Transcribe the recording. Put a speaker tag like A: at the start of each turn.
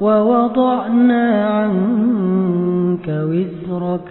A: ووضعنا عنك وزرك